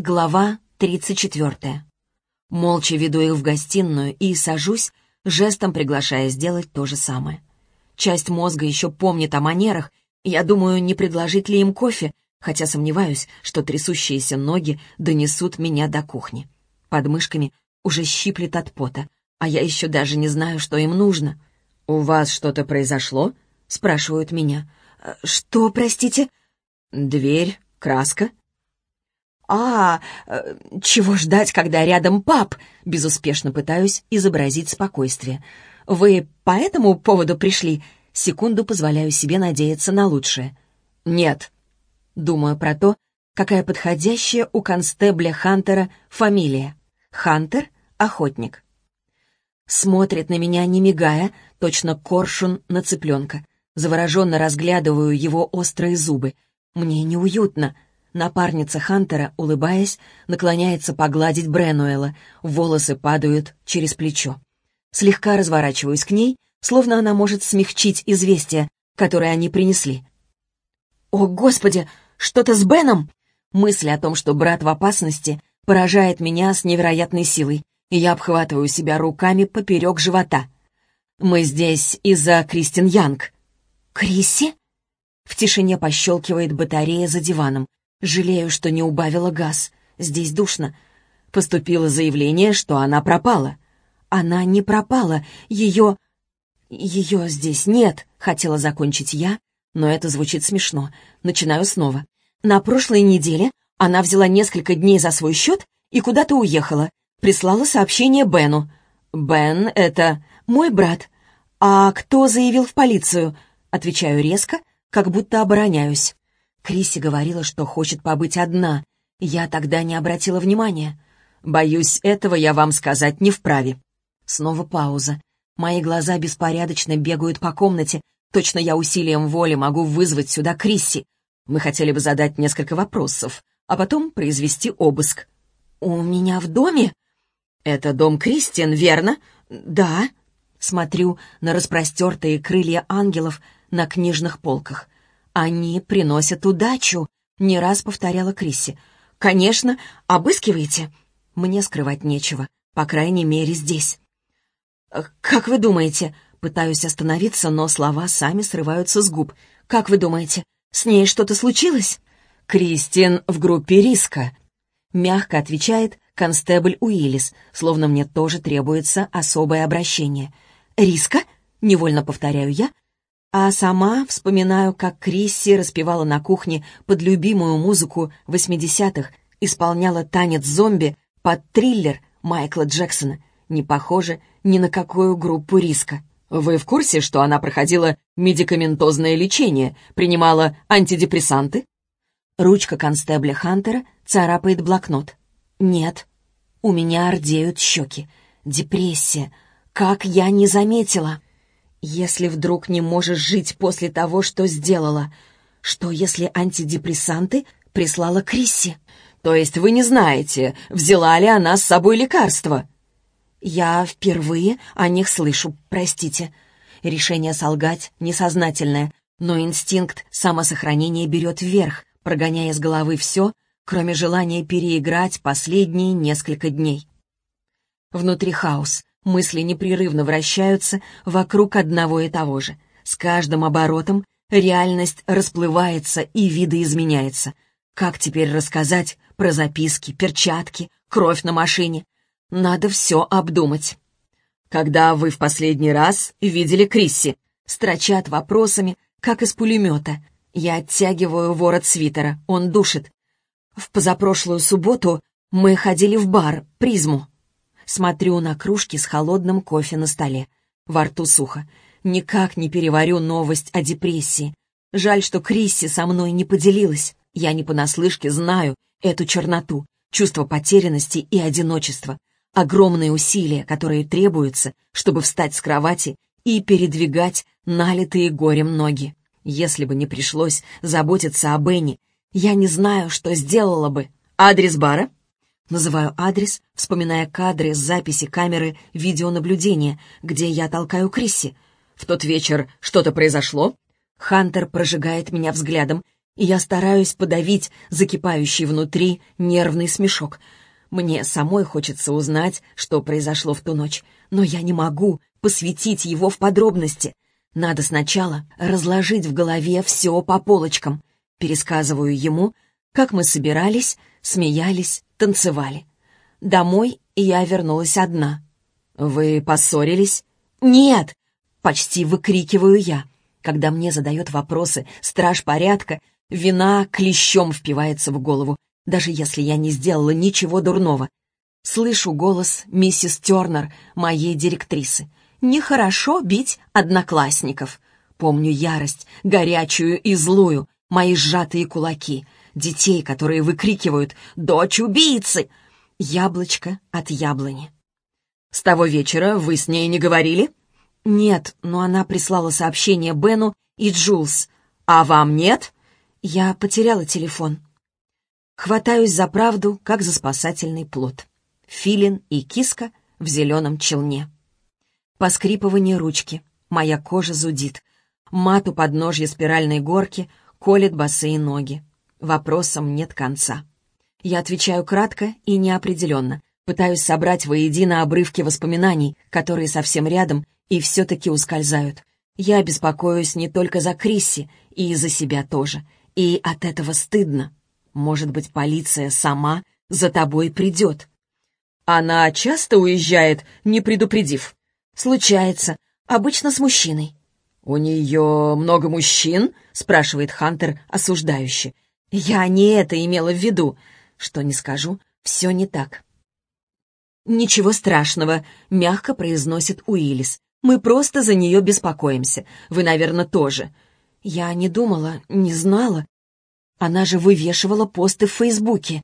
Глава 34. Молча веду их в гостиную и сажусь, жестом приглашая сделать то же самое. Часть мозга еще помнит о манерах, я думаю, не предложить ли им кофе, хотя сомневаюсь, что трясущиеся ноги донесут меня до кухни. Под мышками уже щиплет от пота, а я еще даже не знаю, что им нужно. «У вас что-то произошло?» — спрашивают меня. «Э, «Что, простите?» «Дверь, краска?» «А, э, чего ждать, когда рядом пап?» Безуспешно пытаюсь изобразить спокойствие. «Вы по этому поводу пришли?» Секунду позволяю себе надеяться на лучшее. «Нет». Думаю про то, какая подходящая у констебля Хантера фамилия. Хантер — охотник. Смотрит на меня, не мигая, точно коршун на цыпленка. Завороженно разглядываю его острые зубы. Мне неуютно — Напарница Хантера, улыбаясь, наклоняется погладить Бренуэла. Волосы падают через плечо. Слегка разворачиваюсь к ней, словно она может смягчить известие, которое они принесли. «О, Господи! Что-то с Беном!» Мысль о том, что брат в опасности, поражает меня с невероятной силой, и я обхватываю себя руками поперек живота. «Мы здесь из-за Кристин Янг». «Крисси?» В тишине пощелкивает батарея за диваном. Жалею, что не убавила газ. Здесь душно. Поступило заявление, что она пропала. Она не пропала. Ее... Ее здесь нет, хотела закончить я, но это звучит смешно. Начинаю снова. На прошлой неделе она взяла несколько дней за свой счет и куда-то уехала. Прислала сообщение Бену. «Бен — это мой брат. А кто заявил в полицию?» Отвечаю резко, как будто обороняюсь. Криси говорила, что хочет побыть одна. Я тогда не обратила внимания. Боюсь, этого я вам сказать не вправе. Снова пауза. Мои глаза беспорядочно бегают по комнате. Точно я усилием воли могу вызвать сюда Крисси. Мы хотели бы задать несколько вопросов, а потом произвести обыск. «У меня в доме?» «Это дом Кристиан, верно?» «Да». Смотрю на распростертые крылья ангелов на книжных полках. «Они приносят удачу», — не раз повторяла Крисси. «Конечно, обыскивайте». Мне скрывать нечего, по крайней мере, здесь. «Э, «Как вы думаете?» Пытаюсь остановиться, но слова сами срываются с губ. «Как вы думаете, с ней что-то случилось?» «Кристин в группе риска», — мягко отвечает констебль Уиллис, словно мне тоже требуется особое обращение. «Риска?» — невольно повторяю я, а сама вспоминаю, как Крисси распевала на кухне под любимую музыку 80-х, исполняла танец зомби под триллер Майкла Джексона. Не похоже ни на какую группу риска. Вы в курсе, что она проходила медикаментозное лечение, принимала антидепрессанты? Ручка констебля Хантера царапает блокнот. Нет. У меня ордеют щеки. Депрессия. Как я не заметила. Если вдруг не можешь жить после того, что сделала, что если антидепрессанты прислала Крисси? То есть вы не знаете, взяла ли она с собой лекарство? Я впервые о них слышу, простите. Решение солгать несознательное, но инстинкт самосохранения берет вверх, прогоняя с головы все, кроме желания переиграть последние несколько дней. Внутри хаос, Мысли непрерывно вращаются вокруг одного и того же. С каждым оборотом реальность расплывается и видоизменяется. Как теперь рассказать про записки, перчатки, кровь на машине? Надо все обдумать. «Когда вы в последний раз видели Крисси?» Строчат вопросами, как из пулемета. Я оттягиваю ворот свитера, он душит. В позапрошлую субботу мы ходили в бар «Призму». Смотрю на кружки с холодным кофе на столе. Во рту сухо. Никак не переварю новость о депрессии. Жаль, что Крисси со мной не поделилась. Я не понаслышке знаю эту черноту, чувство потерянности и одиночества. Огромные усилия, которые требуются, чтобы встать с кровати и передвигать налитые горем ноги. Если бы не пришлось заботиться о Бенни, я не знаю, что сделала бы. Адрес бара? Называю адрес, вспоминая кадры с записи камеры видеонаблюдения, где я толкаю Крисси. В тот вечер что-то произошло? Хантер прожигает меня взглядом. и я стараюсь подавить закипающий внутри нервный смешок. Мне самой хочется узнать, что произошло в ту ночь, но я не могу посвятить его в подробности. Надо сначала разложить в голове все по полочкам. Пересказываю ему, как мы собирались, смеялись, танцевали. Домой я вернулась одна. «Вы поссорились?» «Нет!» — почти выкрикиваю я. Когда мне задает вопросы страж порядка, вина клещом впивается в голову, даже если я не сделала ничего дурного. Слышу голос миссис Тернер, моей директрисы. Нехорошо бить одноклассников. Помню ярость, горячую и злую, мои сжатые кулаки, детей, которые выкрикивают «Дочь убийцы!» Яблочко от яблони. «С того вечера вы с ней не говорили?» «Нет, но она прислала сообщение Бену и Джулс. А вам нет?» «Я потеряла телефон». Хватаюсь за правду, как за спасательный плод. Филин и киска в зеленом челне. Поскрипывание ручки. Моя кожа зудит. Мат у подножья спиральной горки колет босые ноги. Вопросам нет конца. Я отвечаю кратко и неопределенно. Пытаюсь собрать воедино обрывки воспоминаний, которые совсем рядом и все-таки ускользают. Я беспокоюсь не только за Крисси, и за себя тоже. И от этого стыдно. Может быть, полиция сама за тобой придет. Она часто уезжает, не предупредив? Случается. Обычно с мужчиной. «У нее много мужчин?» — спрашивает Хантер осуждающе. «Я не это имела в виду. Что не скажу, все не так». «Ничего страшного», — мягко произносит Уиллис. «Мы просто за нее беспокоимся. Вы, наверное, тоже». «Я не думала, не знала. Она же вывешивала посты в Фейсбуке».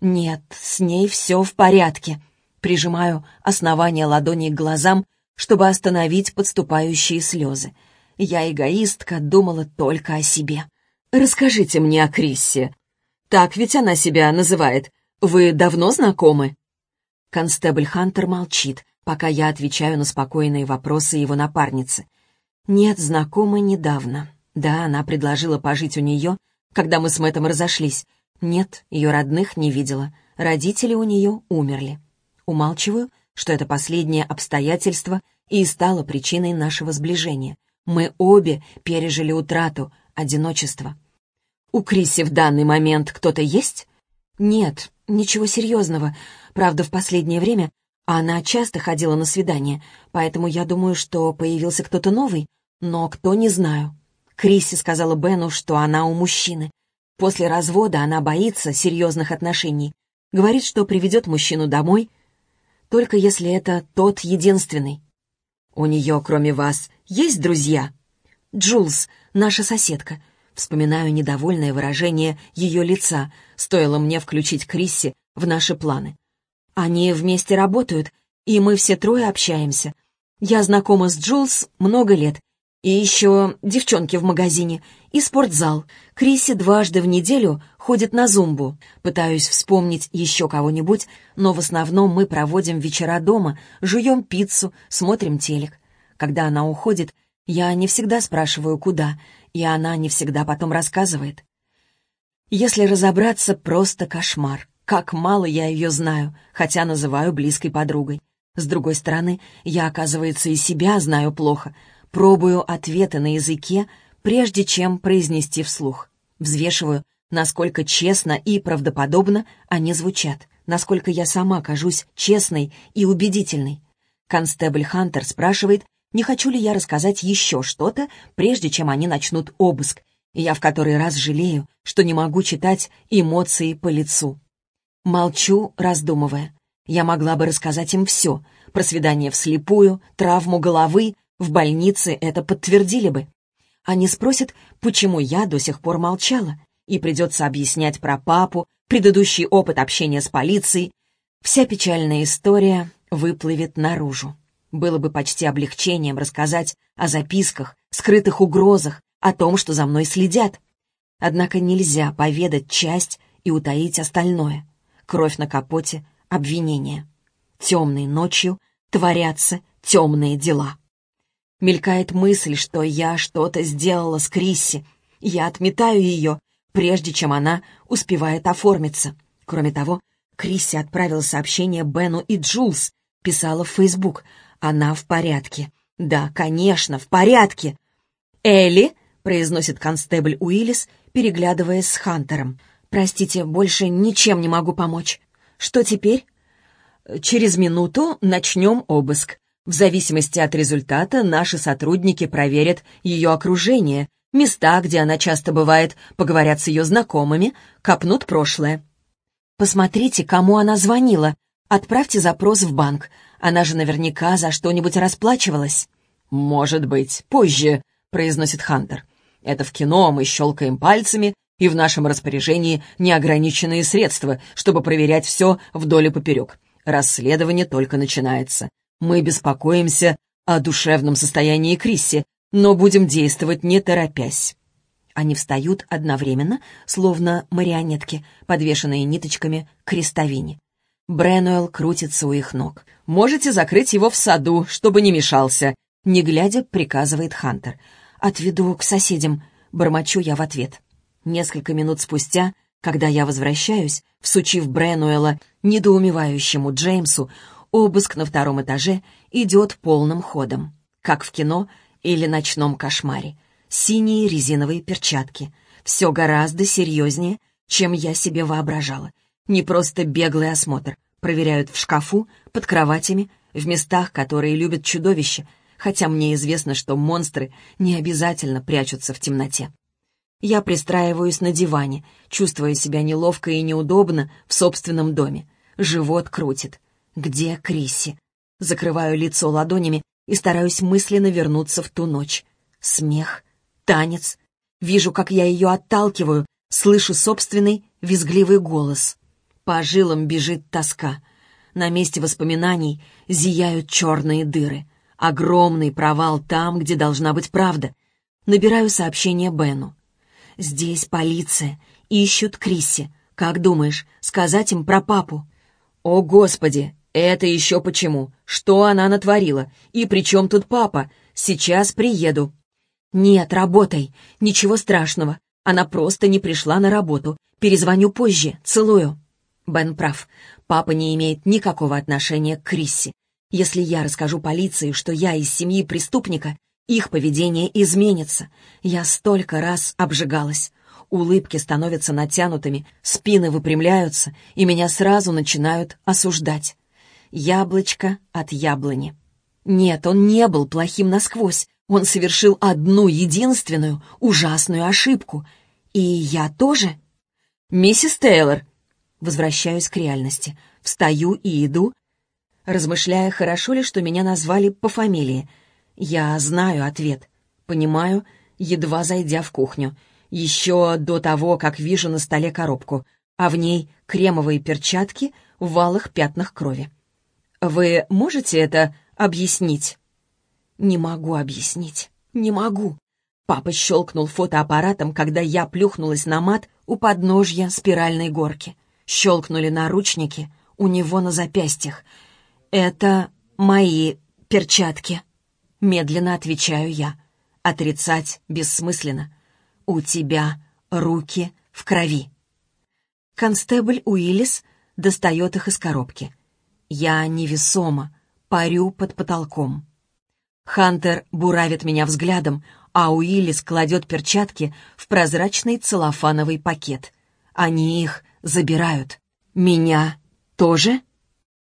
«Нет, с ней все в порядке». Прижимаю основание ладони к глазам, чтобы остановить подступающие слезы. Я эгоистка, думала только о себе. «Расскажите мне о Криссе. Так ведь она себя называет. Вы давно знакомы?» Констебль Хантер молчит, пока я отвечаю на спокойные вопросы его напарницы. «Нет, знакомы недавно. Да, она предложила пожить у нее, когда мы с Мэттом разошлись. Нет, ее родных не видела. Родители у нее умерли. Умалчиваю, что это последнее обстоятельство и стало причиной нашего сближения. Мы обе пережили утрату, одиночество. У Криси в данный момент кто-то есть? Нет, ничего серьезного. Правда, в последнее время она часто ходила на свидания, поэтому я думаю, что появился кто-то новый, но кто не знаю. Крисси сказала Бену, что она у мужчины. После развода она боится серьезных отношений. Говорит, что приведет мужчину домой, только если это тот единственный. У нее, кроме вас, есть друзья?» «Джулс, наша соседка». Вспоминаю недовольное выражение ее лица, стоило мне включить Крисси в наши планы. Они вместе работают, и мы все трое общаемся. Я знакома с Джулс много лет. И еще девчонки в магазине, и спортзал. Крисси дважды в неделю ходит на зумбу. Пытаюсь вспомнить еще кого-нибудь, но в основном мы проводим вечера дома, жуем пиццу, смотрим телек. Когда она уходит, я не всегда спрашиваю, куда, и она не всегда потом рассказывает. Если разобраться, просто кошмар. Как мало я ее знаю, хотя называю близкой подругой. С другой стороны, я, оказывается, и себя знаю плохо. Пробую ответы на языке, прежде чем произнести вслух. Взвешиваю, насколько честно и правдоподобно они звучат, насколько я сама кажусь честной и убедительной. Констебль Хантер спрашивает, не хочу ли я рассказать еще что-то, прежде чем они начнут обыск, и я в который раз жалею, что не могу читать эмоции по лицу. Молчу, раздумывая. Я могла бы рассказать им все, про свидание вслепую, травму головы, в больнице это подтвердили бы. Они спросят, почему я до сих пор молчала, и придется объяснять про папу, предыдущий опыт общения с полицией. Вся печальная история выплывет наружу. Было бы почти облегчением рассказать о записках, скрытых угрозах, о том, что за мной следят. Однако нельзя поведать часть и утаить остальное. Кровь на капоте, обвинения. Темной ночью творятся темные дела. Мелькает мысль, что я что-то сделала с Крисси. Я отметаю ее, прежде чем она успевает оформиться. Кроме того, Крисси отправила сообщение Бену и Джулс, писала в Фейсбук. Она в порядке. Да, конечно, в порядке. «Элли», — произносит констебль Уиллис, переглядываясь с Хантером. «Простите, больше ничем не могу помочь. Что теперь?» «Через минуту начнем обыск. В зависимости от результата наши сотрудники проверят ее окружение, места, где она часто бывает, поговорят с ее знакомыми, копнут прошлое. Посмотрите, кому она звонила. Отправьте запрос в банк. Она же наверняка за что-нибудь расплачивалась. «Может быть, позже», — произносит Хантер. «Это в кино, мы щелкаем пальцами, и в нашем распоряжении неограниченные средства, чтобы проверять все вдоль и поперек. Расследование только начинается. Мы беспокоимся о душевном состоянии Крисси, но будем действовать не торопясь». Они встают одновременно, словно марионетки, подвешенные ниточками к крестовине. Бренуэлл крутится у их ног. «Можете закрыть его в саду, чтобы не мешался», — не глядя, приказывает Хантер. «Отведу к соседям», — бормочу я в ответ. Несколько минут спустя, когда я возвращаюсь, всучив Бренуэлла недоумевающему Джеймсу, обыск на втором этаже идет полным ходом, как в кино или ночном кошмаре синие резиновые перчатки. Все гораздо серьезнее, чем я себе воображала. Не просто беглый осмотр. Проверяют в шкафу, под кроватями, в местах, которые любят чудовища, хотя мне известно, что монстры не обязательно прячутся в темноте. Я пристраиваюсь на диване, чувствуя себя неловко и неудобно в собственном доме. Живот крутит. Где Крисси? Закрываю лицо ладонями и стараюсь мысленно вернуться в ту ночь. Смех, танец. Вижу, как я ее отталкиваю, слышу собственный визгливый голос. По жилам бежит тоска. На месте воспоминаний зияют черные дыры. Огромный провал там, где должна быть правда. Набираю сообщение Бену. «Здесь полиция. Ищут Крисси. Как думаешь, сказать им про папу?» «О, Господи! Это еще почему? Что она натворила? И при чем тут папа? Сейчас приеду. «Нет, работай. Ничего страшного. Она просто не пришла на работу. Перезвоню позже. Целую». Бен прав. Папа не имеет никакого отношения к Крисси. Если я расскажу полиции, что я из семьи преступника, их поведение изменится. Я столько раз обжигалась. Улыбки становятся натянутыми, спины выпрямляются, и меня сразу начинают осуждать. Яблочко от яблони. Нет, он не был плохим насквозь. Он совершил одну единственную ужасную ошибку. И я тоже? «Миссис Тейлор!» Возвращаюсь к реальности. Встаю и иду, размышляя, хорошо ли, что меня назвали по фамилии. Я знаю ответ. Понимаю, едва зайдя в кухню. Еще до того, как вижу на столе коробку, а в ней кремовые перчатки в валых пятнах крови. «Вы можете это объяснить?» Не могу объяснить. Не могу. Папа щелкнул фотоаппаратом, когда я плюхнулась на мат у подножья спиральной горки. Щелкнули наручники у него на запястьях. «Это мои перчатки», — медленно отвечаю я. Отрицать бессмысленно. «У тебя руки в крови». Констебль Уиллис достает их из коробки. Я невесомо, парю под потолком. Хантер буравит меня взглядом, а Уиллис кладет перчатки в прозрачный целлофановый пакет. Они их забирают. Меня тоже?